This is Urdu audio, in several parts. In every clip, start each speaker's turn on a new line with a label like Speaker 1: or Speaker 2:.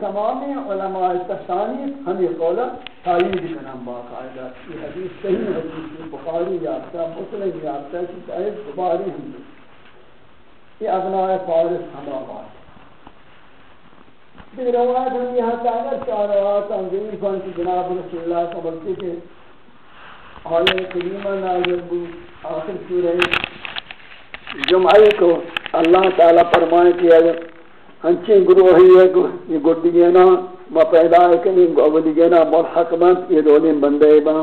Speaker 1: تمام علماء تصانیف ہمیں قولا تائید کنم باقاعدہ۔ یہ حدیث صحیح حدیث بخاری یافتہ، مسلم یافتہ کی صحیح بخاری ہم یہ ابناء فارس ہم آباد بھی روایت ہم یہ حتی چار روایت ہم ذہین فان کی جناب رسول اللہ کا بلکہ کہ آیہ کریمہ نازل بود آخر سورہ جمعہ کو اللہ تعالیٰ فرمائے کہ اگر ہنچی گروہی ہے، یہ گردی گینا ما پیدا ہے کہ نہیں اولی گینا ملحق بند یہ دولیں بندے با۔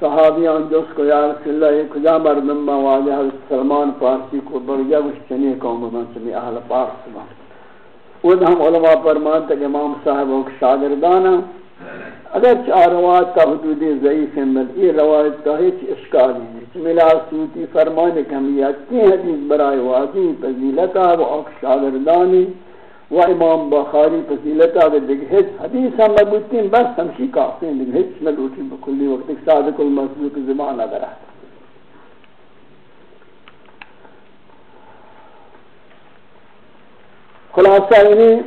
Speaker 1: صحابیان جس کو یا رسول اللہ یہ کجا مردم با واجہ حضرت سلمان فارسی کو بریا وش چنی قوم بان سمی اہل پارس با۔ وہ ہم علماء فرمان کہ امام صاحب و شاگردانا اگر چار روایت کا حدود ضعیف ہیں بل یہ روایت کا ہیچ اشکال نہیں۔ ملا سوتی فرمانے کہ ہم یہ اچھی حدیث برائے واضح فضیلتا و اکشاگردانی و امام بخاری فضیلتا و دیکھ ہیچ حدیث ہم مبوتین بس ہمشی کافی ہیں۔ دیکھ ہیچ ملوٹی بکلی وقت ایک صادق المسلوک زمان اگر ہے خلاصہ انہیں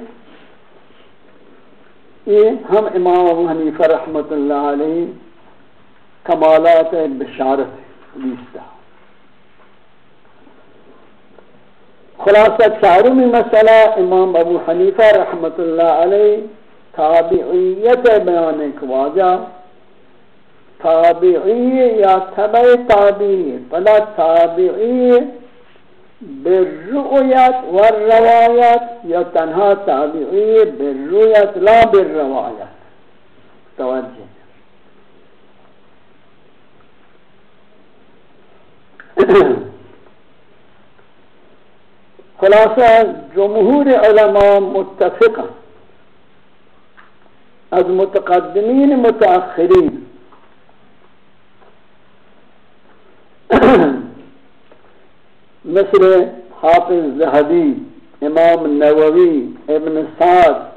Speaker 1: یہ ہم امام ابو حنیفہ رحمت اللہ علیہ کمالات بشارت لیستا۔ خلاصہ چارمی مسئلہ امام ابو حنیفہ رحمت اللہ علیہ تابعیت بیان ایک واجہ تابعی یا تبع تابعی فلا تابعی بالرؤیت والروایت یا تنها تابعی بالرؤیت لا بالروایت توجه. خلاصہ جمهور علماء متفقا از متقدمین متأخرین. مثل حافظ زہدی امام نووی ابن سعد